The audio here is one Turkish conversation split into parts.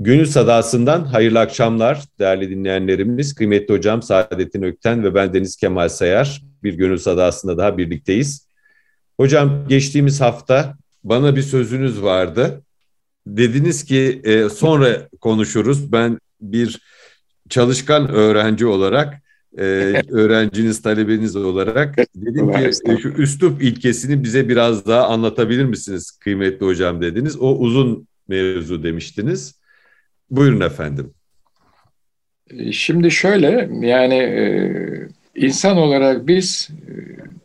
Gönül Sadası'ndan hayırlı akşamlar değerli dinleyenlerimiz. Kıymetli hocam Saadettin Ökten ve ben Deniz Kemal Sayar bir Gönül Sadası'nda daha birlikteyiz. Hocam geçtiğimiz hafta bana bir sözünüz vardı. Dediniz ki e, sonra konuşuruz. Ben bir çalışkan öğrenci olarak, e, öğrenciniz, talebeniz olarak dedim ki e, şu üslup ilkesini bize biraz daha anlatabilir misiniz kıymetli hocam dediniz. O uzun mevzu demiştiniz. Buyurun efendim. E, şimdi şöyle yani e, insan olarak biz e,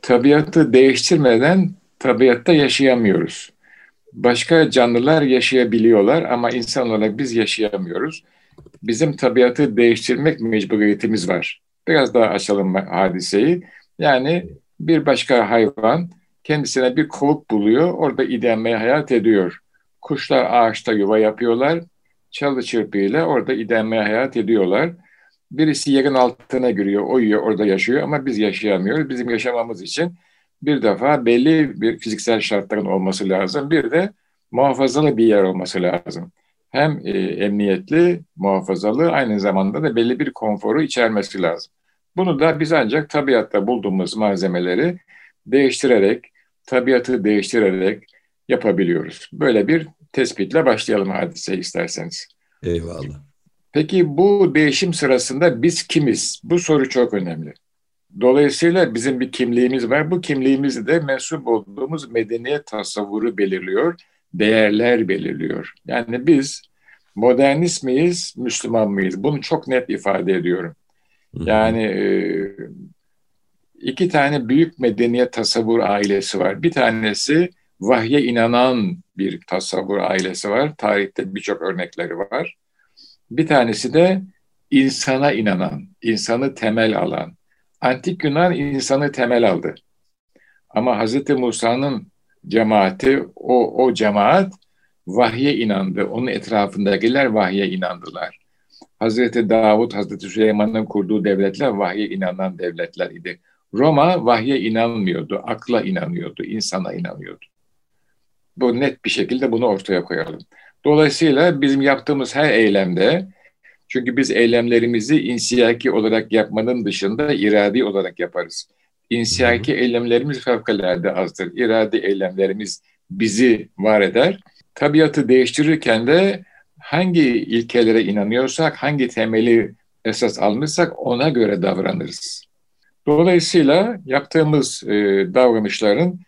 tabiatı değiştirmeden tabiatta yaşayamıyoruz. Başka canlılar yaşayabiliyorlar ama insan olarak biz yaşayamıyoruz. Bizim tabiatı değiştirmek mecburiyetimiz var. Biraz daha açalım hadiseyi. Yani bir başka hayvan kendisine bir kovuk buluyor, orada idenmeye hayat ediyor. Kuşlar ağaçta yuva yapıyorlar, çalı çırpıyla orada idenmeye hayat ediyorlar. Birisi yerin altına giriyor, uyuyor, orada yaşıyor ama biz yaşayamıyoruz. Bizim yaşamamız için bir defa belli bir fiziksel şartların olması lazım. Bir de muhafazalı bir yer olması lazım. Hem e, emniyetli, muhafazalı, aynı zamanda da belli bir konforu içermesi lazım. Bunu da biz ancak tabiatta bulduğumuz malzemeleri değiştirerek, tabiatı değiştirerek yapabiliyoruz. Böyle bir tespitle başlayalım hadise isterseniz. Eyvallah. Peki bu değişim sırasında biz kimiz? Bu soru çok önemli. Dolayısıyla bizim bir kimliğimiz var. Bu kimliğimizi de mensup olduğumuz medeniyet tasavvuru belirliyor, değerler belirliyor. Yani biz modernist miyiz, Müslüman mıyız? Bunu çok net ifade ediyorum. Yani e, iki tane büyük medeniyet tasavvur ailesi var. Bir tanesi vahye inanan bir tasavvur ailesi var. Tarihte birçok örnekleri var. Bir tanesi de insana inanan, insanı temel alan. Antik Yunan insanı temel aldı. Ama Hz. Musa'nın cemaati, o, o cemaat vahye inandı. Onun etrafındakiler vahye inandılar. Hazreti Davud, Hazreti Süleyman'ın kurduğu devletler vahye inanan devletler idi. Roma vahye inanmıyordu, akla inanıyordu, insana inanıyordu. Bu net bir şekilde bunu ortaya koyalım. Dolayısıyla bizim yaptığımız her eylemde, çünkü biz eylemlerimizi insiyaki olarak yapmanın dışında iradi olarak yaparız. İnsiyaki eylemlerimiz fevkalade azdır. İradi eylemlerimiz bizi var eder. Tabiatı değiştirirken de hangi ilkelere inanıyorsak, hangi temeli esas almışsak ona göre davranırız. Dolayısıyla yaptığımız e, davranışların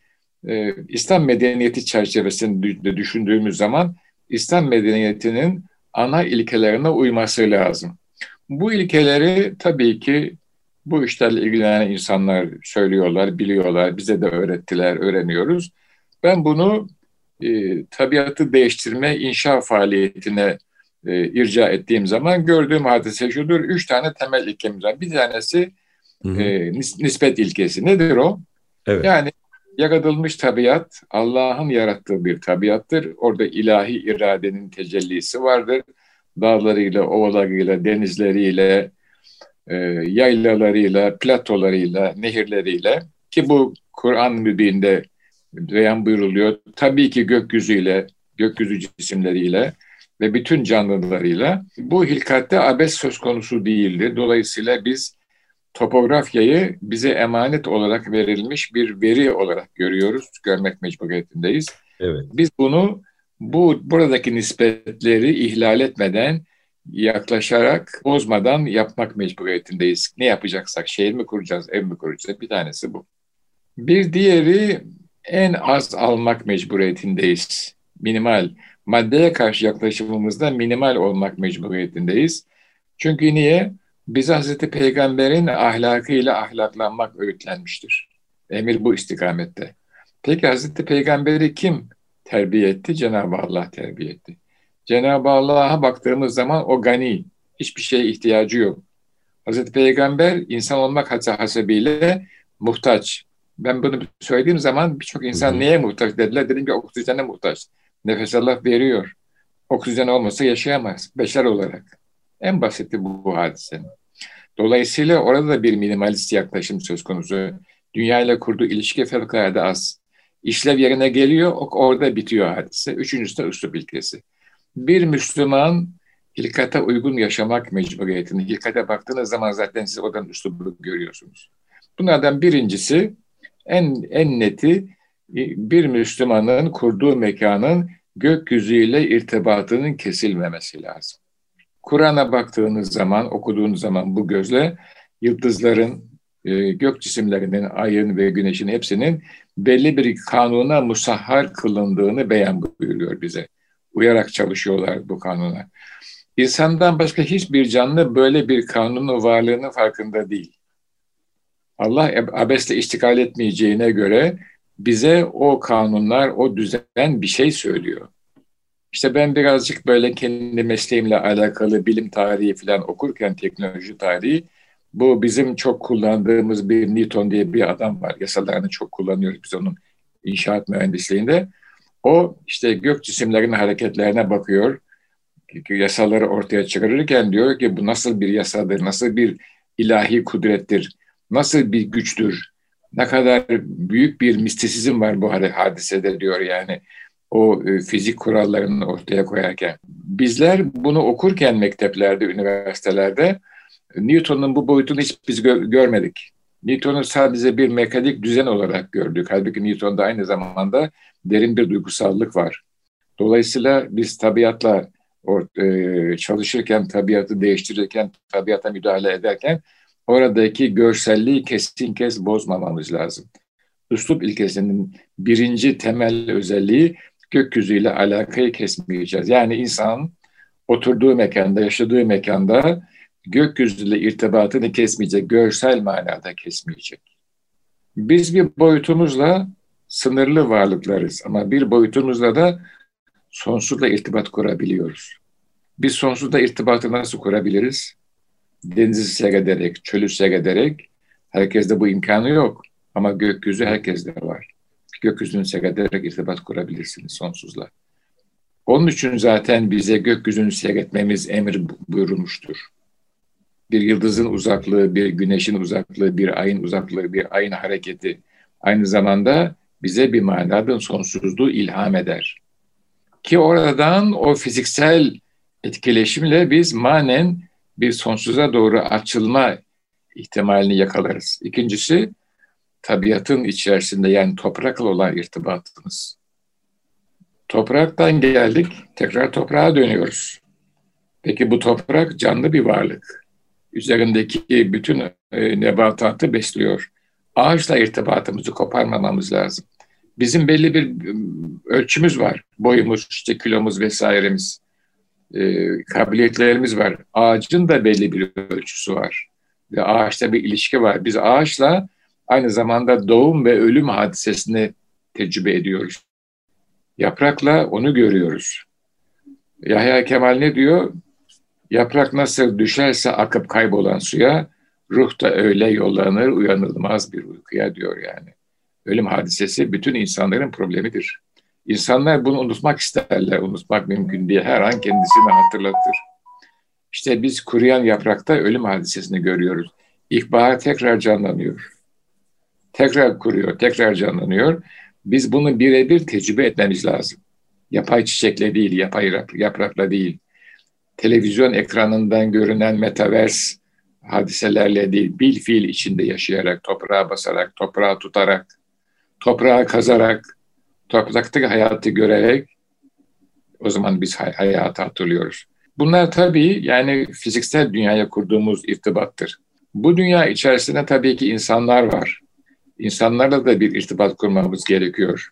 e, İslam medeniyeti çerçevesinde düşündüğümüz zaman İslam medeniyetinin ana ilkelerine uyması lazım. Bu ilkeleri tabii ki bu işlerle ilgilenen insanlar söylüyorlar, biliyorlar, bize de öğrettiler, öğreniyoruz. Ben bunu e, tabiatı değiştirme, inşa faaliyetine e, irca ettiğim zaman gördüğüm hadise şudur. Üç tane temel ilkemiz var. Bir tanesi hı hı. E, nispet ilkesi. Nedir o? Evet. Yani yaratılmış tabiat Allah'ın yarattığı bir tabiattır. Orada ilahi iradenin tecellisi vardır. Dağlarıyla, ovalarıyla, denizleriyle, e, yaylalarıyla, platolarıyla, nehirleriyle ki bu Kur'an mübinde beyan buyuruluyor. Tabii ki gökyüzüyle, gökyüzü cisimleriyle ve bütün canlılarıyla bu hilkatte abes söz konusu değildir. Dolayısıyla biz topografyayı bize emanet olarak verilmiş bir veri olarak görüyoruz, görmek mecburiyetindeyiz. Evet. Biz bunu bu buradaki nispetleri ihlal etmeden, yaklaşarak, bozmadan yapmak mecburiyetindeyiz. Ne yapacaksak, şehir mi kuracağız, ev mi kuracağız? Bir tanesi bu. Bir diğeri en az almak mecburiyetindeyiz. Minimal. Maddeye karşı yaklaşımımızda minimal olmak mecburiyetindeyiz. Çünkü niye? Bize Hazreti Peygamber'in ahlakıyla ahlaklanmak öğütlenmiştir. Emir bu istikamette. Peki Hazreti Peygamber'i kim terbiye etti? Cenab-ı Allah terbiye etti. Cenab-ı Allah'a baktığımız zaman o gani, hiçbir şeye ihtiyacı yok. Hazreti Peygamber insan olmak hasebiyle muhtaç. Ben bunu söylediğim zaman birçok insan neye muhtaç dediler. Dedim ki oksijene muhtaç. Nefes Allah veriyor. Oksijen olmasa yaşayamaz beşer olarak. En basiti bu, bu hadisenin. Dolayısıyla orada da bir minimalist yaklaşım söz konusu. Dünya ile kurduğu ilişki fevkalade az. İşlev yerine geliyor, orada bitiyor hadise. Üçüncüsü de üslup ilkesi. Bir Müslüman hilkate uygun yaşamak mecburiyetini. Hilkate baktığınız zaman zaten siz oradan üslubu görüyorsunuz. Bunlardan birincisi en, en neti bir Müslümanın kurduğu mekanın gökyüzüyle irtibatının kesilmemesi lazım. Kur'an'a baktığınız zaman, okuduğunuz zaman bu gözle yıldızların, e, gök cisimlerinin, ayın ve güneşin hepsinin belli bir kanuna musahhar kılındığını beyan buyuruyor bize. Uyarak çalışıyorlar bu kanuna. İnsandan başka hiçbir canlı böyle bir kanunun varlığının farkında değil. Allah abesle iştikal etmeyeceğine göre bize o kanunlar, o düzen bir şey söylüyor. İşte ben birazcık böyle kendi mesleğimle alakalı bilim tarihi falan okurken teknoloji tarihi bu bizim çok kullandığımız bir Newton diye bir adam var. Yasalarını çok kullanıyoruz biz onun inşaat mühendisliğinde. O işte gök cisimlerinin hareketlerine bakıyor. Yasaları ortaya çıkarırken diyor ki bu nasıl bir yasadır, nasıl bir ilahi kudrettir, nasıl bir güçtür, ne kadar büyük bir mistisizm var bu hadisede diyor yani o e, fizik kurallarını ortaya koyarken. Bizler bunu okurken mekteplerde, üniversitelerde Newton'un bu boyutunu hiç biz gö- görmedik. Newton'u sadece bir mekanik düzen olarak gördük. Halbuki Newton'da aynı zamanda derin bir duygusallık var. Dolayısıyla biz tabiatla e, çalışırken, tabiatı değiştirirken, tabiata müdahale ederken oradaki görselliği kesin kez bozmamamız lazım. Üslup ilkesinin birinci temel özelliği gökyüzüyle alakayı kesmeyeceğiz. Yani insan oturduğu mekanda, yaşadığı mekanda gökyüzüyle irtibatını kesmeyecek, görsel manada kesmeyecek. Biz bir boyutumuzla sınırlı varlıklarız ama bir boyutumuzla da sonsuzla irtibat kurabiliyoruz. Biz sonsuzla irtibatı nasıl kurabiliriz? Denizi seyrederek, çölü seyrederek, herkeste bu imkanı yok. Ama gökyüzü herkeste var. Gökyüzünü seyrederek irtibat kurabilirsiniz sonsuzla. Onun için zaten bize gökyüzünü seyretmemiz emir buyurulmuştur bir yıldızın uzaklığı, bir güneşin uzaklığı, bir ayın uzaklığı, bir ayın hareketi aynı zamanda bize bir manada sonsuzluğu ilham eder. Ki oradan o fiziksel etkileşimle biz manen bir sonsuza doğru açılma ihtimalini yakalarız. İkincisi tabiatın içerisinde yani toprakla olan irtibatımız. Topraktan geldik, tekrar toprağa dönüyoruz. Peki bu toprak canlı bir varlık üzerindeki bütün e, nebatatı besliyor. Ağaçla irtibatımızı koparmamamız lazım. Bizim belli bir ölçümüz var. Boyumuz, işte kilomuz vesairemiz, e, kabiliyetlerimiz var. Ağacın da belli bir ölçüsü var. Ve ağaçta bir ilişki var. Biz ağaçla aynı zamanda doğum ve ölüm hadisesini tecrübe ediyoruz. Yaprakla onu görüyoruz. Yahya Kemal ne diyor? Yaprak nasıl düşerse akıp kaybolan suya, ruh da öyle yollanır uyanılmaz bir uykuya diyor yani. Ölüm hadisesi bütün insanların problemidir. İnsanlar bunu unutmak isterler, unutmak mümkün diye her an kendisini hatırlatır. İşte biz kuruyan yaprakta ölüm hadisesini görüyoruz. İlkbahar tekrar canlanıyor. Tekrar kuruyor, tekrar canlanıyor. Biz bunu birebir tecrübe etmemiz lazım. Yapay çiçekle değil, yapay yaprakla değil televizyon ekranından görünen metavers hadiselerle değil, bil fiil içinde yaşayarak, toprağa basarak, toprağa tutarak, toprağa kazarak, topraktaki hayatı görerek o zaman biz hay- hayatı hatırlıyoruz. Bunlar tabii yani fiziksel dünyaya kurduğumuz irtibattır. Bu dünya içerisinde tabii ki insanlar var. İnsanlarla da bir irtibat kurmamız gerekiyor.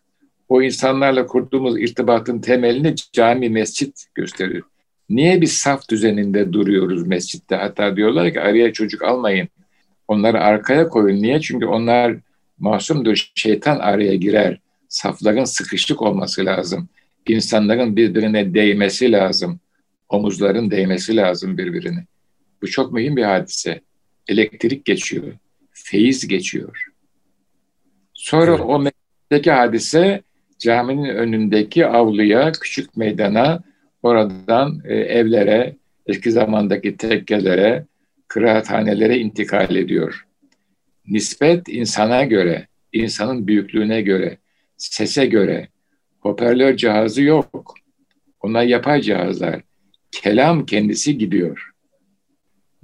O insanlarla kurduğumuz irtibatın temelini cami, mescit gösterir. Niye biz saf düzeninde duruyoruz mescitte? Hatta diyorlar ki araya çocuk almayın. Onları arkaya koyun. Niye? Çünkü onlar masumdur. Şeytan araya girer. Safların sıkışık olması lazım. İnsanların birbirine değmesi lazım. Omuzların değmesi lazım birbirine. Bu çok mühim bir hadise. Elektrik geçiyor. Feyiz geçiyor. Sonra evet. o mescitteki hadise caminin önündeki avluya, küçük meydana, oradan e, evlere, eski zamandaki tekkelere, kıraathanelere intikal ediyor. Nispet insana göre, insanın büyüklüğüne göre, sese göre, hoparlör cihazı yok. Onlar yapay cihazlar. kelam kendisi gidiyor.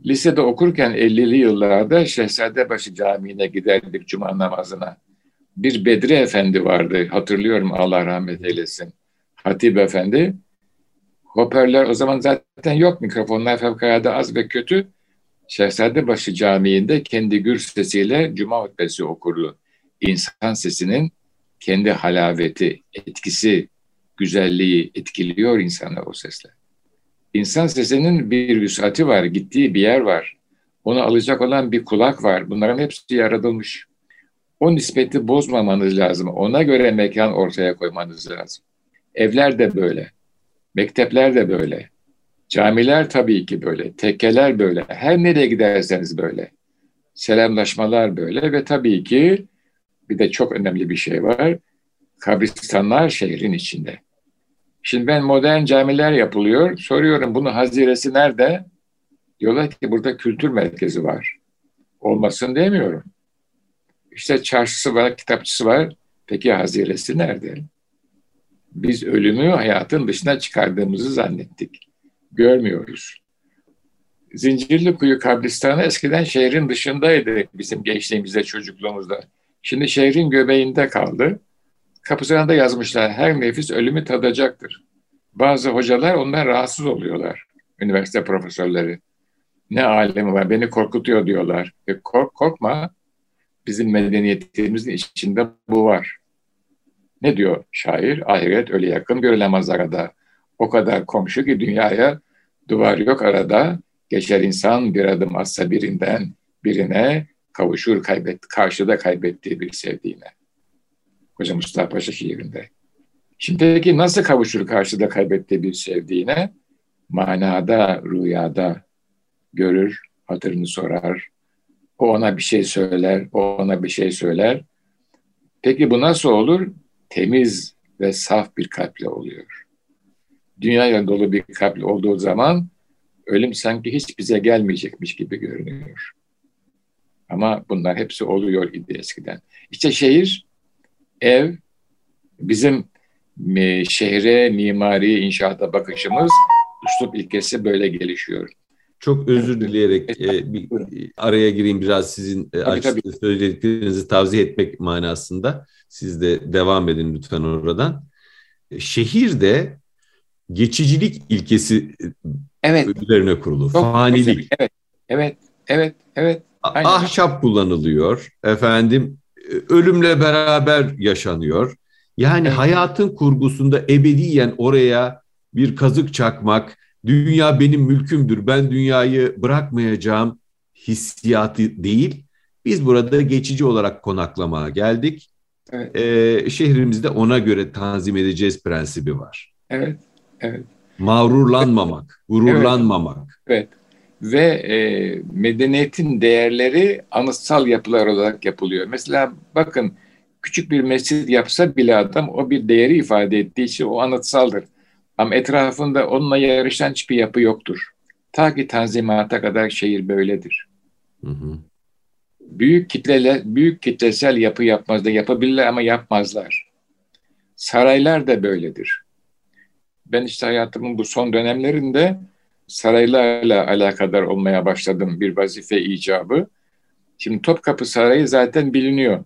Lisede okurken 50'li yıllarda Şehzadebaşı Camii'ne giderdik cuma namazına. Bir Bedri Efendi vardı, hatırlıyorum Allah rahmet eylesin. Hatip Efendi. Hoparlör o zaman zaten yok, mikrofonlar fevkalade az ve kötü. Şehzadebaşı Camii'nde kendi gür sesiyle cuma hutbesi okurdu. İnsan sesinin kendi halaveti, etkisi, güzelliği etkiliyor insanı o sesle. İnsan sesinin bir vüsati var, gittiği bir yer var. Onu alacak olan bir kulak var. Bunların hepsi yaratılmış. O nispeti bozmamanız lazım. Ona göre mekan ortaya koymanız lazım. Evler de böyle. Mektepler de böyle. Camiler tabii ki böyle. Tekkeler böyle. Her nereye giderseniz böyle. Selamlaşmalar böyle ve tabii ki bir de çok önemli bir şey var. Kabristanlar şehrin içinde. Şimdi ben modern camiler yapılıyor. Soruyorum bunun haziresi nerede? Diyorlar ki burada kültür merkezi var. Olmasın demiyorum. İşte çarşısı var, kitapçısı var. Peki haziresi nerede? Biz ölümü hayatın dışına çıkardığımızı zannettik. Görmüyoruz. Zincirli Kuyu kabristanı eskiden şehrin dışındaydı bizim gençliğimizde, çocukluğumuzda. Şimdi şehrin göbeğinde kaldı. Kapısına da yazmışlar her nefis ölümü tadacaktır. Bazı hocalar ondan rahatsız oluyorlar. Üniversite profesörleri. Ne alemi var beni korkutuyor diyorlar. E kork, korkma bizim medeniyetimizin içinde bu var. Ne diyor şair? Ahiret öyle yakın görülemez arada. O kadar komşu ki dünyaya duvar yok arada. Geçer insan bir adım atsa birinden birine kavuşur kaybet, karşıda kaybettiği bir sevdiğine. Koca Mustafa Paşa şiirinde. Şimdi peki nasıl kavuşur karşıda kaybettiği bir sevdiğine? Manada, rüyada görür, hatırını sorar. O ona bir şey söyler, o ona bir şey söyler. Peki bu nasıl olur? Temiz ve saf bir kalple oluyor. Dünyaya dolu bir kalple olduğu zaman ölüm sanki hiç bize gelmeyecekmiş gibi görünüyor. Ama bunlar hepsi oluyor idi eskiden. İşte şehir, ev, bizim şehre, mimari, inşaata bakışımız üslup ilkesi böyle gelişiyor. Çok özür dileyerek e, bir araya gireyim biraz sizin e, açtığı söylediklerinizi tavsiye etmek manasında. Siz de devam edin lütfen oradan. E, şehirde geçicilik ilkesi evet. üzerine kurulu. Çok Fanilik. Evet, evet, evet, evet. Aynen. Ahşap kullanılıyor. Efendim e, ölümle beraber yaşanıyor. Yani evet. hayatın kurgusunda ebediyen oraya bir kazık çakmak, dünya benim mülkümdür, ben dünyayı bırakmayacağım hissiyatı değil. Biz burada geçici olarak konaklamaya geldik. Evet. Ee, şehrimizde ona göre tanzim edeceğiz prensibi var. Evet, evet. Mağrurlanmamak, gururlanmamak. Evet. Ve e, medeniyetin değerleri anıtsal yapılar olarak yapılıyor. Mesela bakın küçük bir mescid yapsa bile adam o bir değeri ifade ettiği için o anıtsaldır. Ama etrafında onunla yarışan hiçbir yapı yoktur. Ta ki tanzimata kadar şehir böyledir. Hı hı. Büyük kitleler, büyük kitlesel yapı yapmazlar, yapabilirler ama yapmazlar. Saraylar da böyledir. Ben işte hayatımın bu son dönemlerinde saraylarla alakadar olmaya başladım bir vazife icabı. Şimdi Topkapı Sarayı zaten biliniyor.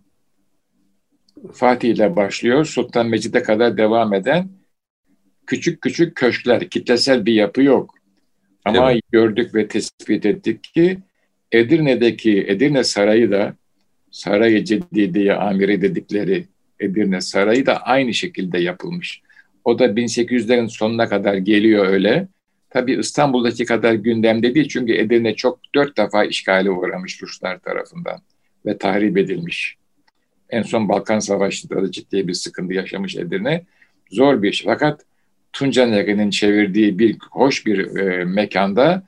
Fatih ile başlıyor, Sultan Mecid'e kadar devam eden küçük küçük köşkler, kitlesel bir yapı yok. Ama gördük ve tespit ettik ki Edirne'deki Edirne Sarayı da Sarayı Ceddidiye Amiri dedikleri Edirne Sarayı da aynı şekilde yapılmış. O da 1800'lerin sonuna kadar geliyor öyle. Tabii İstanbul'daki kadar gündemde değil çünkü Edirne çok dört defa işgale uğramış Ruslar tarafından ve tahrip edilmiş. En son Balkan Savaşı'nda da ciddi bir sıkıntı yaşamış Edirne. Zor bir iş. Fakat Tunca Nehri'nin çevirdiği bir hoş bir e, mekanda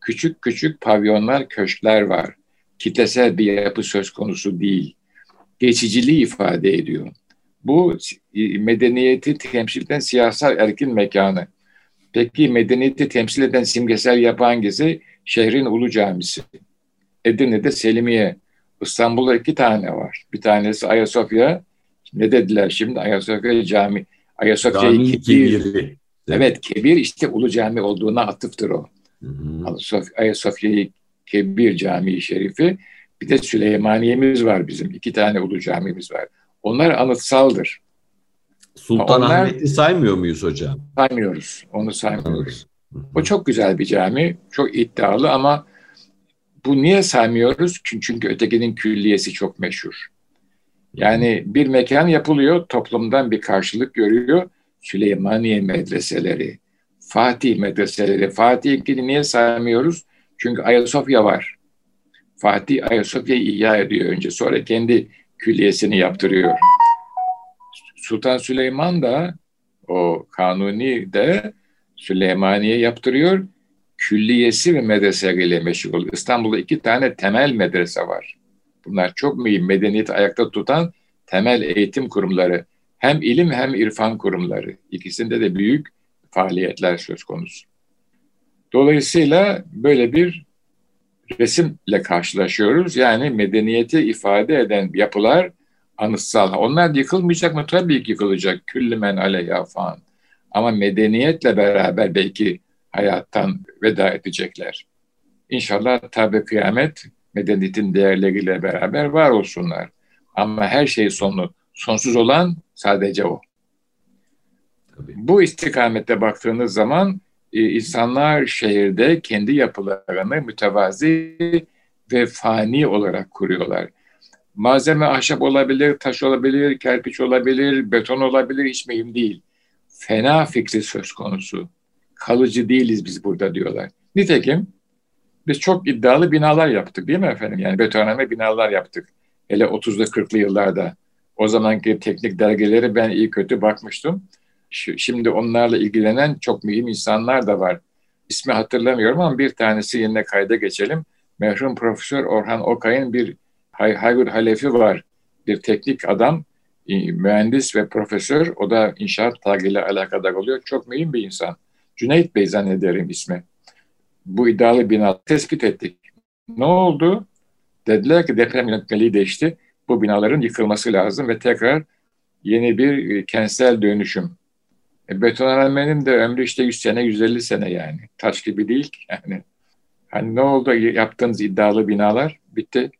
küçük küçük pavyonlar, köşkler var. Kitlesel bir yapı söz konusu değil. Geçiciliği ifade ediyor. Bu medeniyeti temsil eden siyasal erkin mekanı. Peki medeniyeti temsil eden simgesel yapı hangisi? Şehrin Ulu Camisi. Edirne'de Selimiye. İstanbul'da iki tane var. Bir tanesi Ayasofya. Ne dediler şimdi? Ayasofya Cami. Ayasofya iki, bir. Evet, Kebir işte Ulu Cami olduğuna atıftır o. Hı hı. Ayasofya Kebir Camii Şerifi. Bir de Süleymaniye'miz var bizim. iki tane Ulu Camimiz var. Onlar anıtsaldır. Sultanahmet'i saymıyor muyuz hocam? Saymıyoruz. Onu saymıyoruz. O çok güzel bir cami. Çok iddialı ama bu niye saymıyoruz? Çünkü ötekinin külliyesi çok meşhur. Yani bir mekan yapılıyor, toplumdan bir karşılık görüyor. Süleymaniye medreseleri, Fatih medreseleri. Fatih'i niye saymıyoruz? Çünkü Ayasofya var. Fatih Ayasofya'yı ihya ediyor önce. Sonra kendi külliyesini yaptırıyor. Sultan Süleyman da o Kanuni de Süleymaniye yaptırıyor. Külliyesi ve medreseleriyle meşgul. İstanbul'da iki tane temel medrese var. Bunlar çok mühim. Medeniyeti ayakta tutan temel eğitim kurumları. Hem ilim hem irfan kurumları. İkisinde de büyük faaliyetler söz konusu. Dolayısıyla böyle bir resimle karşılaşıyoruz. Yani medeniyeti ifade eden yapılar anıtsal. Onlar yıkılmayacak mı? Tabii ki yıkılacak. Küllümen aleyha falan. Ama medeniyetle beraber belki hayattan veda edecekler. İnşallah tabi kıyamet medeniyetin değerleriyle beraber var olsunlar. Ama her şey sonu, sonsuz olan sadece o. Tabii. Bu istikamette baktığınız zaman e, insanlar şehirde kendi yapılarını mütevazi ve fani olarak kuruyorlar. Malzeme ahşap olabilir, taş olabilir, kerpiç olabilir, beton olabilir hiç mühim değil. Fena fikri söz konusu. Kalıcı değiliz biz burada diyorlar. Nitekim biz çok iddialı binalar yaptık değil mi efendim? Yani betonarme binalar yaptık. Hele 30'lu 40'lı yıllarda. O zamanki teknik dergileri ben iyi kötü bakmıştım. Şimdi onlarla ilgilenen çok mühim insanlar da var. İsmi hatırlamıyorum ama bir tanesi yine kayda geçelim. Merhum Profesör Orhan Okay'ın bir Haygur Halefi var. Bir teknik adam, mühendis ve profesör. O da inşaat tarihiyle alakadar oluyor. Çok mühim bir insan. Cüneyt Bey zannederim ismi. Bu iddialı bina tespit ettik. Ne oldu? Dediler ki deprem yönetmeliği değişti. Bu binaların yıkılması lazım ve tekrar yeni bir kentsel dönüşüm e, betonarmenin de ömrü işte 100 sene, 150 sene yani. Taş gibi değil ki yani. Hani ne oldu yaptığınız iddialı binalar? Bitti.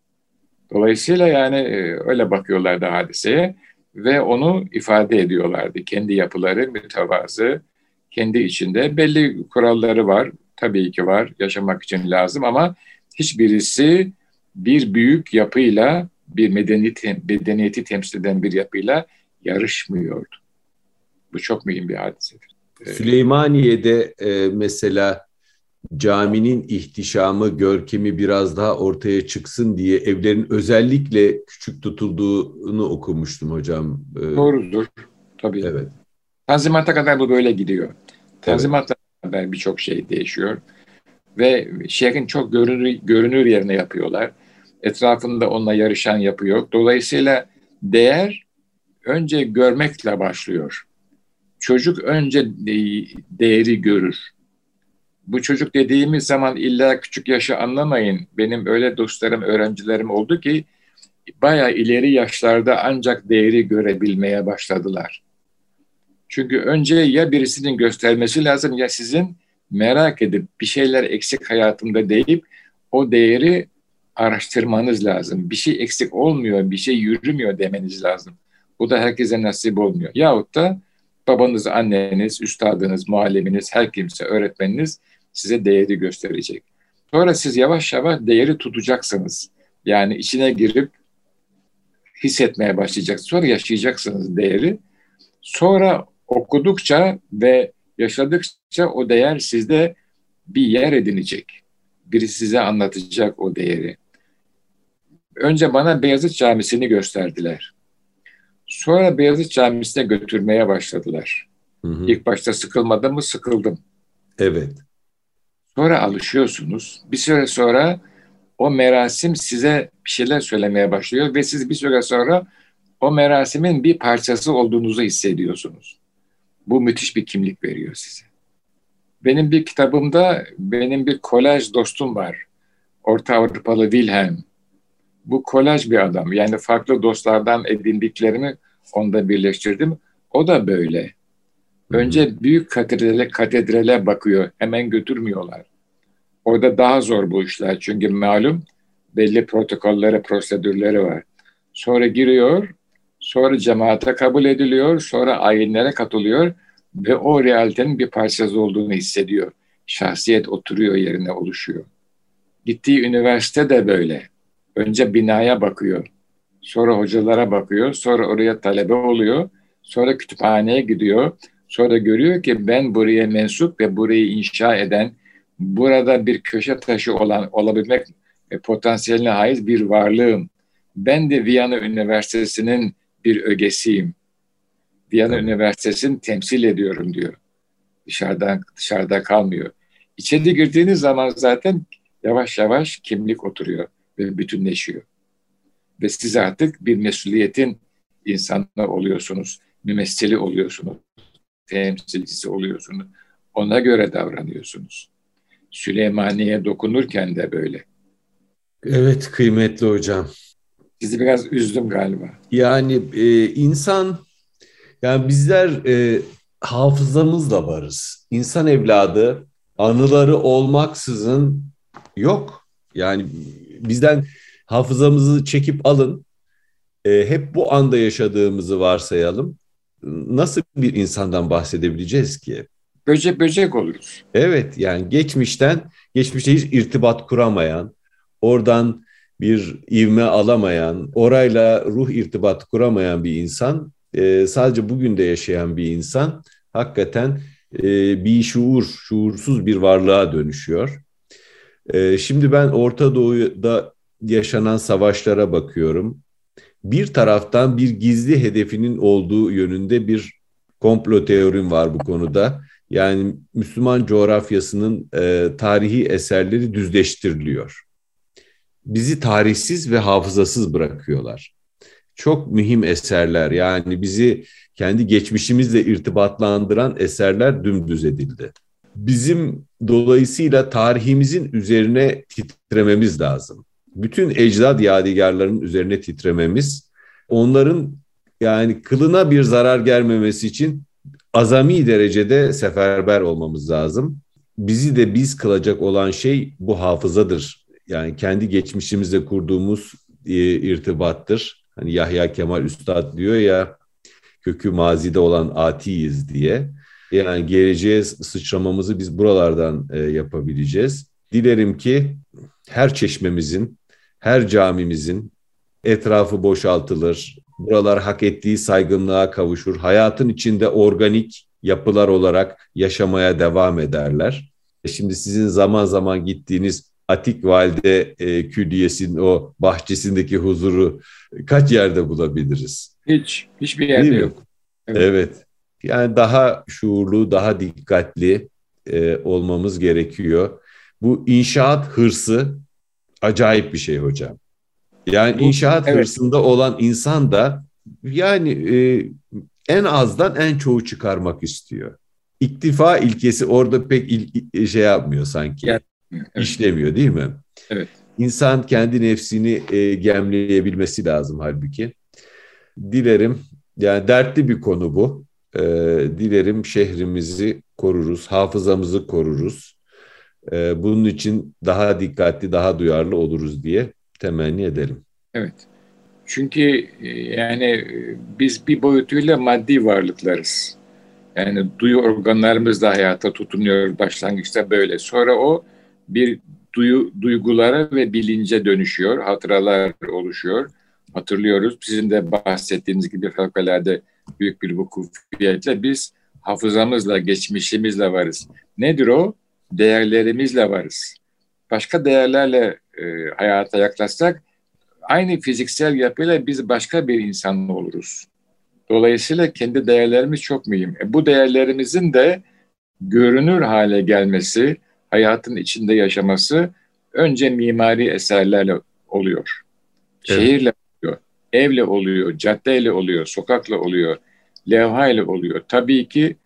Dolayısıyla yani e, öyle bakıyorlardı hadiseye ve onu ifade ediyorlardı. Kendi yapıları mütevazı, kendi içinde belli kuralları var. Tabii ki var, yaşamak için lazım ama hiçbirisi bir büyük yapıyla, bir medeniyeti, medeniyeti temsil eden bir yapıyla yarışmıyordu. Bu çok mühim bir hadisedir. Ee, Süleymaniye'de e, mesela caminin ihtişamı, görkemi biraz daha ortaya çıksın diye evlerin özellikle küçük tutulduğunu okumuştum hocam. Ee, Doğrudur. Tabii. Evet. Tanzimata kadar bu böyle gidiyor. Tanzimatla kadar birçok şey değişiyor. Ve şehrin çok görünür, görünür yerine yapıyorlar. Etrafında onunla yarışan yapıyor. Dolayısıyla değer önce görmekle başlıyor çocuk önce değeri görür. Bu çocuk dediğimiz zaman illa küçük yaşı anlamayın. Benim öyle dostlarım, öğrencilerim oldu ki bayağı ileri yaşlarda ancak değeri görebilmeye başladılar. Çünkü önce ya birisinin göstermesi lazım ya sizin merak edip bir şeyler eksik hayatımda deyip o değeri araştırmanız lazım. Bir şey eksik olmuyor, bir şey yürümüyor demeniz lazım. Bu da herkese nasip olmuyor. Yahut da babanız, anneniz, üstadınız, mualliminiz, her kimse, öğretmeniniz size değeri gösterecek. Sonra siz yavaş yavaş değeri tutacaksınız. Yani içine girip hissetmeye başlayacaksınız. Sonra yaşayacaksınız değeri. Sonra okudukça ve yaşadıkça o değer sizde bir yer edinecek. Biri size anlatacak o değeri. Önce bana Beyazıt Camisi'ni gösterdiler. Sonra Beyazıt Camisi'ne götürmeye başladılar. Hı hı. İlk başta sıkılmadım mı sıkıldım. Evet. Sonra alışıyorsunuz. Bir süre sonra o merasim size bir şeyler söylemeye başlıyor ve siz bir süre sonra o merasimin bir parçası olduğunuzu hissediyorsunuz. Bu müthiş bir kimlik veriyor size. Benim bir kitabımda benim bir kolaj dostum var. Orta Avrupalı Wilhelm bu kolaj bir adam. Yani farklı dostlardan edindiklerimi onda birleştirdim. O da böyle. Önce büyük katedrale, katedrale bakıyor. Hemen götürmüyorlar. Orada daha zor bu işler. Çünkü malum belli protokolleri, prosedürleri var. Sonra giriyor, sonra cemaate kabul ediliyor, sonra ayinlere katılıyor ve o realitenin bir parçası olduğunu hissediyor. Şahsiyet oturuyor yerine oluşuyor. Gittiği üniversite de böyle. Önce binaya bakıyor, sonra hocalara bakıyor, sonra oraya talebe oluyor, sonra kütüphaneye gidiyor, sonra görüyor ki ben buraya mensup ve burayı inşa eden, burada bir köşe taşı olan olabilmek potansiyeline haiz bir varlığım. Ben de Viyana Üniversitesi'nin bir ögesiyim. Viyana Üniversitesi'ni temsil ediyorum diyor. Dışarıdan dışarıda kalmıyor. İçeri girdiğiniz zaman zaten yavaş yavaş kimlik oturuyor ve bütünleşiyor. Ve siz artık bir mesuliyetin insanı oluyorsunuz, mümessili oluyorsunuz, temsilcisi oluyorsunuz. Ona göre davranıyorsunuz. Süleymaniye dokunurken de böyle. Evet kıymetli hocam. Sizi biraz üzdüm galiba. Yani e, insan, yani bizler e, hafızamızla varız. İnsan evladı anıları olmaksızın yok. Yani bizden hafızamızı çekip alın. E, hep bu anda yaşadığımızı varsayalım. Nasıl bir insandan bahsedebileceğiz ki? Böcek böcek oluruz. Evet yani geçmişten, geçmişte hiç irtibat kuramayan, oradan bir ivme alamayan, orayla ruh irtibat kuramayan bir insan, e, sadece bugün de yaşayan bir insan hakikaten e, bir şuur, şuursuz bir varlığa dönüşüyor. E, şimdi ben Orta Doğu'da yaşanan savaşlara bakıyorum. Bir taraftan bir gizli hedefinin olduğu yönünde bir komplo teorim var bu konuda. Yani Müslüman coğrafyasının e, tarihi eserleri düzleştiriliyor bizi tarihsiz ve hafızasız bırakıyorlar. Çok mühim eserler yani bizi kendi geçmişimizle irtibatlandıran eserler dümdüz edildi. Bizim dolayısıyla tarihimizin üzerine titrememiz lazım. Bütün ecdad yadigarlarının üzerine titrememiz, onların yani kılına bir zarar gelmemesi için azami derecede seferber olmamız lazım. Bizi de biz kılacak olan şey bu hafızadır yani kendi geçmişimizle kurduğumuz e, irtibattır. Hani Yahya Kemal Üstad diyor ya kökü mazide olan atiyiz diye. Yani geleceğe sıçramamızı biz buralardan e, yapabileceğiz. Dilerim ki her çeşmemizin, her camimizin etrafı boşaltılır. Buralar hak ettiği saygınlığa kavuşur. Hayatın içinde organik yapılar olarak yaşamaya devam ederler. Şimdi sizin zaman zaman gittiğiniz Atik Valide e, Külliyesi'nin o bahçesindeki huzuru kaç yerde bulabiliriz? Hiç, hiçbir yerde Değil yok. Evet. evet. Yani daha şuurlu, daha dikkatli e, olmamız gerekiyor. Bu inşaat hırsı acayip bir şey hocam. Yani Bu, inşaat evet. hırsında olan insan da yani e, en azdan en çoğu çıkarmak istiyor. İktifa ilkesi orada pek il, şey yapmıyor sanki. Yani evet. işlemiyor değil mi? Evet. İnsan kendi nefsini e, gemleyebilmesi lazım halbuki. Dilerim yani dertli bir konu bu. E, dilerim şehrimizi koruruz, hafızamızı koruruz. E, bunun için daha dikkatli, daha duyarlı oluruz diye temenni edelim. Evet. Çünkü e, yani e, biz bir boyutuyla maddi varlıklarız. Yani duyu organlarımız da hayata tutunuyor başlangıçta böyle. Sonra o bir duyu, duygulara ve bilince dönüşüyor, hatıralar oluşuyor. Hatırlıyoruz. Sizin de bahsettiğiniz gibi fevkalade büyük bir vukufiyetle biz hafızamızla, geçmişimizle varız. Nedir o? Değerlerimizle varız. Başka değerlerle e, hayata yaklaşsak aynı fiziksel yapıyla biz başka bir insan oluruz. Dolayısıyla kendi değerlerimiz çok mühim. E, bu değerlerimizin de görünür hale gelmesi, hayatın içinde yaşaması önce mimari eserlerle oluyor. Evet. Şehirle oluyor, evle oluyor, caddeyle oluyor, sokakla oluyor, levhayla oluyor. Tabii ki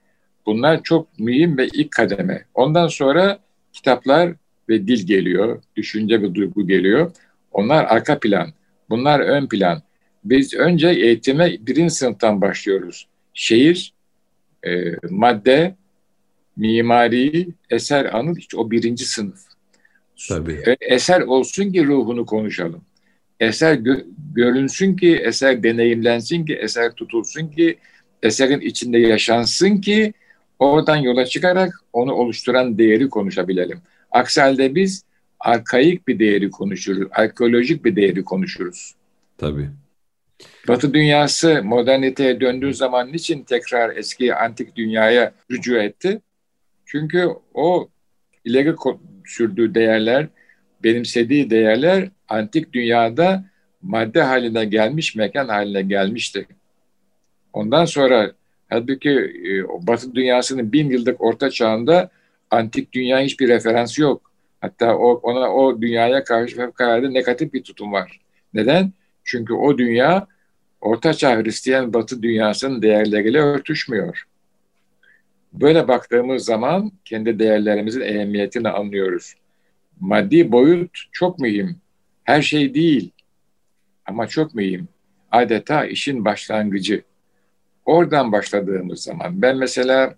bunlar çok mühim ve ilk kademe. Ondan sonra kitaplar ve dil geliyor, düşünce ve duygu geliyor. Onlar arka plan, bunlar ön plan. Biz önce eğitime birinci sınıftan başlıyoruz. Şehir, e, madde, mimari, eser anıl hiç o birinci sınıf. Tabii. Eser olsun ki ruhunu konuşalım. Eser gö- görünsün ki, eser deneyimlensin ki, eser tutulsun ki, eserin içinde yaşansın ki oradan yola çıkarak onu oluşturan değeri konuşabilelim. Aksi halde biz arkaik bir değeri konuşuruz, arkeolojik bir değeri konuşuruz. Tabii. Batı dünyası moderniteye döndüğü zaman niçin tekrar eski antik dünyaya rücu etti? Çünkü o ileri sürdüğü değerler, benimsediği değerler antik dünyada madde haline gelmiş, mekan haline gelmişti. Ondan sonra halbuki e, Batı dünyasının bin yıllık orta çağında antik dünya hiçbir referans yok. Hatta o, ona o dünyaya karşı fevkalade negatif bir tutum var. Neden? Çünkü o dünya Ortaçağ Hristiyan Batı dünyasının değerleriyle örtüşmüyor. Böyle baktığımız zaman kendi değerlerimizin ehemmiyetini anlıyoruz. Maddi boyut çok mühim. Her şey değil ama çok mühim. Adeta işin başlangıcı. Oradan başladığımız zaman ben mesela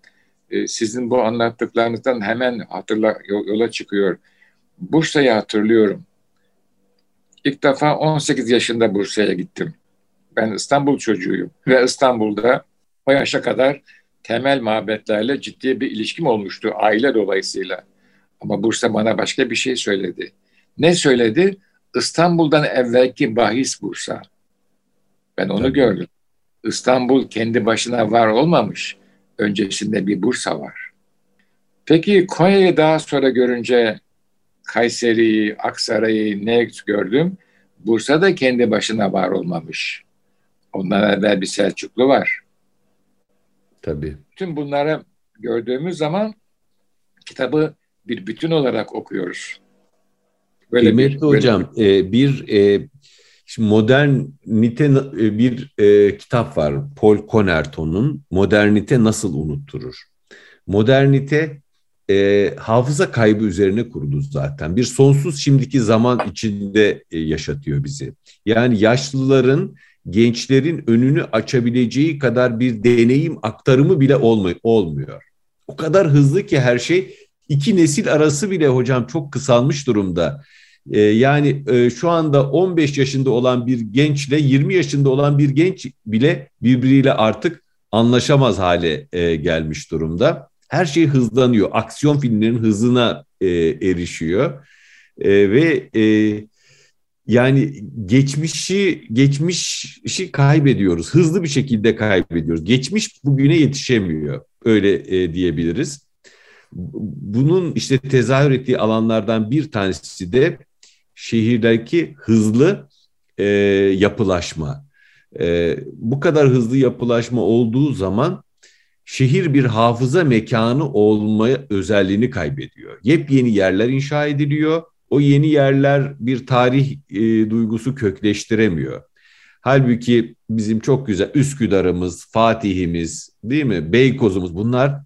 e, sizin bu anlattıklarınızdan hemen hatırla yola çıkıyor. Bursa'yı hatırlıyorum. İlk defa 18 yaşında Bursa'ya gittim. Ben İstanbul çocuğuyum ve İstanbul'da o yaşa kadar temel mabetlerle ciddi bir ilişkim olmuştu aile dolayısıyla. Ama Bursa bana başka bir şey söyledi. Ne söyledi? İstanbul'dan evvelki bahis Bursa. Ben onu Tabii. gördüm. İstanbul kendi başına var olmamış. Öncesinde bir Bursa var. Peki Konya'yı daha sonra görünce Kayseri'yi, Aksaray'ı ne gördüm? Bursa da kendi başına var olmamış. Ondan evvel bir Selçuklu var. Tabii. Tüm bunları gördüğümüz zaman kitabı bir bütün olarak okuyoruz. Böyle Kıymetli bir, hocam böyle... E, bir e, şimdi modernite e, bir e, kitap var Paul Connerton'un Modernite Nasıl Unutturur. Modernite e, hafıza kaybı üzerine kurulu zaten. Bir sonsuz şimdiki zaman içinde e, yaşatıyor bizi. Yani yaşlıların gençlerin önünü açabileceği kadar bir deneyim aktarımı bile olmuyor. O kadar hızlı ki her şey iki nesil arası bile hocam çok kısalmış durumda. Ee, yani e, şu anda 15 yaşında olan bir gençle 20 yaşında olan bir genç bile birbiriyle artık anlaşamaz hale e, gelmiş durumda. Her şey hızlanıyor. Aksiyon filmlerinin hızına e, erişiyor. Ve yani geçmişi geçmişi kaybediyoruz. Hızlı bir şekilde kaybediyoruz. Geçmiş bugüne yetişemiyor. Öyle e, diyebiliriz. Bunun işte tezahür ettiği alanlardan bir tanesi de şehirlerdeki hızlı e, yapılaşma. E, bu kadar hızlı yapılaşma olduğu zaman şehir bir hafıza mekanı olmaya özelliğini kaybediyor. Yepyeni yerler inşa ediliyor o yeni yerler bir tarih e, duygusu kökleştiremiyor. Halbuki bizim çok güzel Üsküdar'ımız, Fatih'imiz, değil mi? Beykoz'umuz bunlar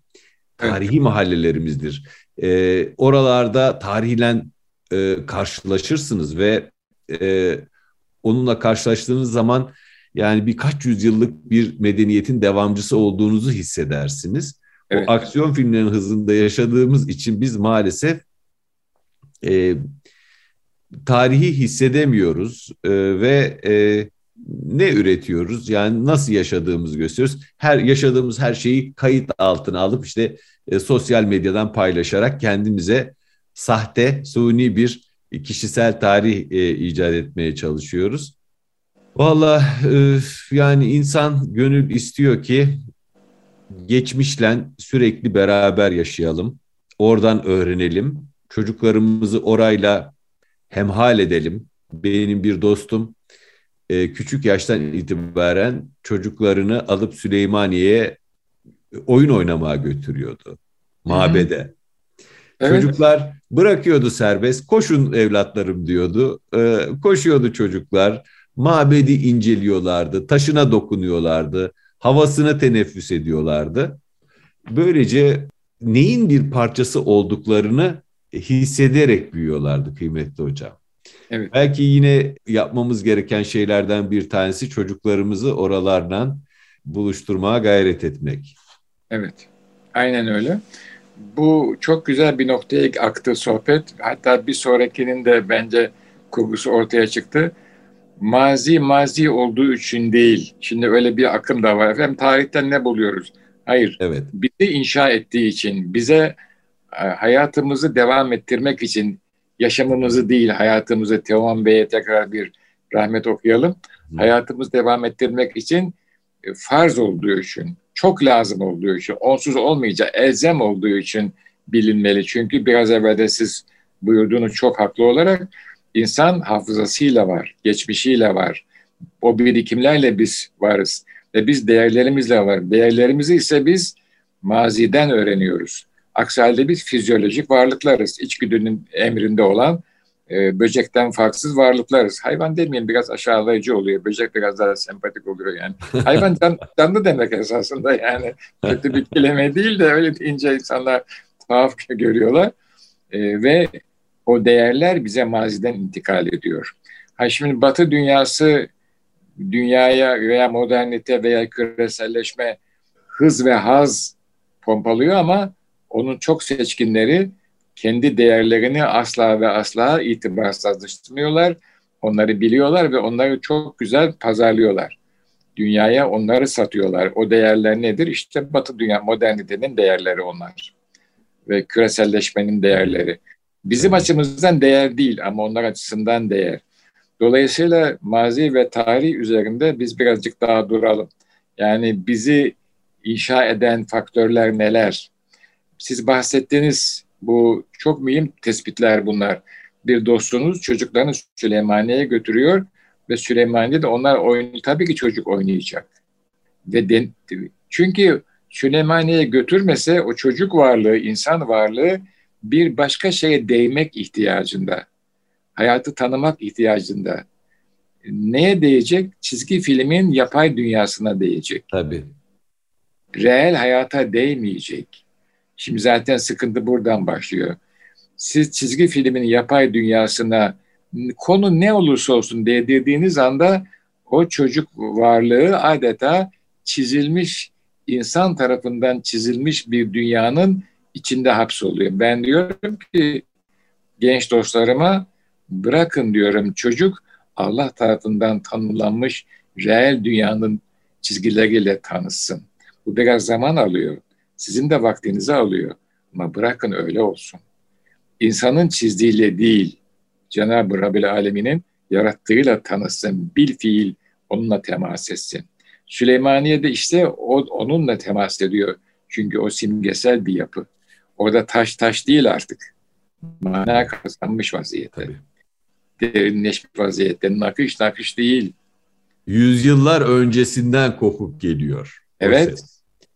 tarihi evet. mahallelerimizdir. E, oralarda tarihle e, karşılaşırsınız ve e, onunla karşılaştığınız zaman yani birkaç yüzyıllık bir medeniyetin devamcısı olduğunuzu hissedersiniz. Evet. O aksiyon filmlerinin hızında yaşadığımız için biz maalesef e, tarihi hissedemiyoruz e, ve e, ne üretiyoruz? Yani nasıl yaşadığımızı gösteriyoruz. Her yaşadığımız her şeyi kayıt altına alıp işte e, sosyal medyadan paylaşarak kendimize sahte, suni bir kişisel tarih e, icat etmeye çalışıyoruz. Valla e, yani insan gönül istiyor ki geçmişle sürekli beraber yaşayalım. Oradan öğrenelim. Çocuklarımızı orayla hemhal edelim. Benim bir dostum e, küçük yaştan itibaren çocuklarını alıp Süleymaniye'ye oyun oynamaya götürüyordu. Mabede. Evet. Çocuklar bırakıyordu serbest. Koşun evlatlarım diyordu. E, koşuyordu çocuklar. Mabedi inceliyorlardı. Taşına dokunuyorlardı. Havasını teneffüs ediyorlardı. Böylece neyin bir parçası olduklarını hissederek büyüyorlardı kıymetli hocam. Evet. Belki yine yapmamız gereken şeylerden bir tanesi çocuklarımızı oralardan buluşturmaya gayret etmek. Evet, aynen öyle. Bu çok güzel bir noktaya aktı sohbet. Hatta bir sonrakinin de bence kurgusu ortaya çıktı. Mazi mazi olduğu için değil. Şimdi öyle bir akım da var. Efendim tarihten ne buluyoruz? Hayır. Evet. Bizi inşa ettiği için, bize e, hayatımızı devam ettirmek için, yaşamımızı değil hayatımızı Teoman Bey'e tekrar bir rahmet okuyalım. Hı. Hayatımızı devam ettirmek için e, farz olduğu için, çok lazım olduğu için, onsuz olmayacak, elzem olduğu için bilinmeli. Çünkü biraz evvel de siz buyurduğunuz çok haklı olarak insan hafızasıyla var, geçmişiyle var. O birikimlerle biz varız ve biz değerlerimizle var. Değerlerimizi ise biz maziden öğreniyoruz. Aksi halde biz fizyolojik varlıklarız. İçgüdünün emrinde olan e, böcekten farksız varlıklarız. Hayvan demeyin biraz aşağılayıcı oluyor. Böcek biraz daha sempatik oluyor yani. Hayvan can, canlı demek esasında yani. Kötü bir kelime değil de öyle deyince insanlar tuhaf görüyorlar. E, ve o değerler bize maziden intikal ediyor. Ha şimdi Batı dünyası dünyaya veya modernite veya küreselleşme hız ve haz pompalıyor ama onun çok seçkinleri kendi değerlerini asla ve asla itibarsızlaştırmıyorlar. Onları biliyorlar ve onları çok güzel pazarlıyorlar. Dünyaya onları satıyorlar. O değerler nedir? İşte Batı dünya modernitenin değerleri onlar. Ve küreselleşmenin değerleri. Bizim açımızdan değer değil ama onlar açısından değer. Dolayısıyla mazi ve tarih üzerinde biz birazcık daha duralım. Yani bizi inşa eden faktörler neler? Siz bahsettiğiniz bu çok mühim tespitler bunlar. Bir dostunuz çocuklarını Süleymaniye'ye götürüyor ve Süleymaniye de onlar oyun tabii ki çocuk oynayacak. Ve den, çünkü Süleymaniye'ye götürmese o çocuk varlığı, insan varlığı bir başka şeye değmek ihtiyacında. Hayatı tanımak ihtiyacında. Neye değecek? Çizgi filmin yapay dünyasına değecek. Tabii. Reel hayata değmeyecek. Şimdi zaten sıkıntı buradan başlıyor. Siz çizgi filmin yapay dünyasına konu ne olursa olsun değdirdiğiniz anda o çocuk varlığı adeta çizilmiş, insan tarafından çizilmiş bir dünyanın içinde hapsoluyor. Ben diyorum ki genç dostlarıma bırakın diyorum çocuk Allah tarafından tanımlanmış reel dünyanın çizgileriyle tanısın. Bu biraz zaman alıyor. Sizin de vaktinizi alıyor. Ama bırakın öyle olsun. İnsanın çizdiğiyle değil, Cenab-ı Rabbil Alemin'in yarattığıyla tanısın, bil fiil onunla temas etsin. Süleymaniye'de işte o, onunla temas ediyor. Çünkü o simgesel bir yapı. Orada taş taş değil artık. Mana kazanmış vaziyette. Tabii. Derinleşmiş vaziyette. Nakış nakış değil. Yüzyıllar öncesinden kopup geliyor. Evet.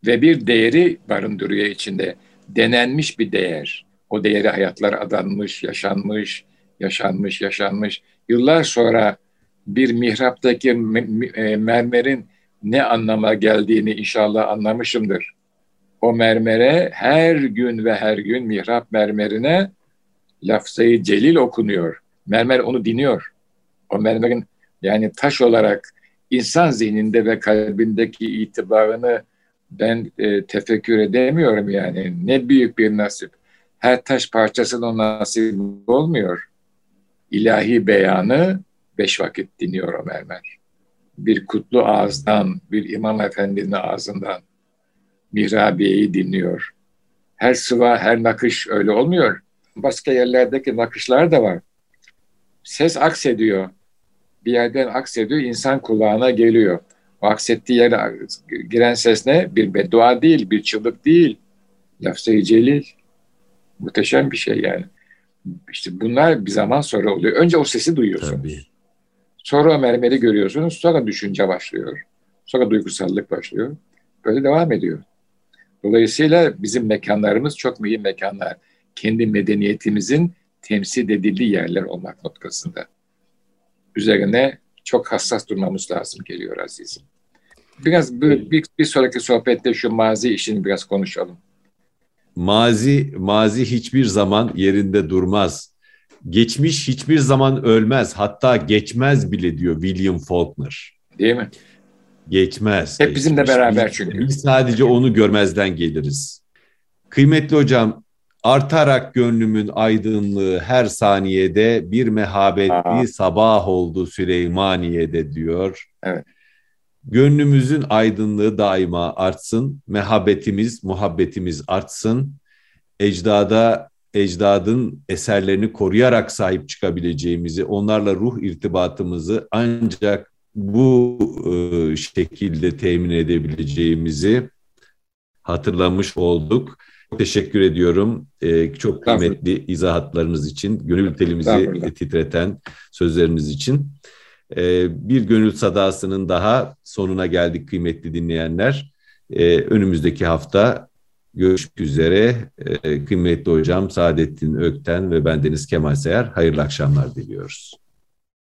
Ve bir değeri barındırıyor içinde. Denenmiş bir değer. O değeri hayatlar adanmış, yaşanmış, yaşanmış, yaşanmış. Yıllar sonra bir mihraptaki e, mermerin ne anlama geldiğini inşallah anlamışımdır o mermere her gün ve her gün mihrap mermerine lafzayı celil okunuyor. Mermer onu dinliyor. O mermerin yani taş olarak insan zihninde ve kalbindeki itibarını ben e, tefekkür edemiyorum yani. Ne büyük bir nasip. Her taş parçasının nasip olmuyor. İlahi beyanı beş vakit dinliyor o mermer. Bir kutlu ağızdan, bir imam efendinin ağzından Mihrabiye'yi dinliyor. Her sıva, her nakış öyle olmuyor. Başka yerlerdeki nakışlar da var. Ses aksediyor. Bir yerden aksediyor, insan kulağına geliyor. O aksettiği yere giren ses ne? Bir beddua değil, bir çığlık değil. Lafz-ı celil. Muhteşem bir şey yani. İşte bunlar bir zaman sonra oluyor. Önce o sesi duyuyorsunuz. Tabii. Sonra o mermeri görüyorsunuz. Sonra düşünce başlıyor. Sonra duygusallık başlıyor. Böyle devam ediyor. Dolayısıyla bizim mekanlarımız çok mühim mekanlar. Kendi medeniyetimizin temsil edildiği yerler olmak noktasında. Üzerine çok hassas durmamız lazım geliyor azizim. Biraz bir, bir, bir sonraki sohbette şu mazi işini biraz konuşalım. Mazi, mazi hiçbir zaman yerinde durmaz. Geçmiş hiçbir zaman ölmez, hatta geçmez bile diyor William Faulkner. Değil mi? Geçmez. Hep bizimle beraber çünkü. Biz sadece onu görmezden geliriz. Kıymetli hocam, artarak gönlümün aydınlığı her saniyede bir mehabetli Aa. sabah oldu Süleymaniye'de diyor. Evet. Gönlümüzün aydınlığı daima artsın, mehabbetimiz, muhabbetimiz artsın. Ecdada, ecdadın eserlerini koruyarak sahip çıkabileceğimizi, onlarla ruh irtibatımızı ancak bu e, şekilde temin edebileceğimizi hatırlamış olduk. Teşekkür ediyorum. Ee, çok kıymetli izahatlarınız için, gönül telimizi titreten sözleriniz için. Ee, bir gönül sadasının daha sonuna geldik kıymetli dinleyenler. Ee, önümüzdeki hafta görüşmek üzere. Ee, kıymetli hocam Saadettin Ökten ve bendeniz Kemal Seyer hayırlı akşamlar diliyoruz.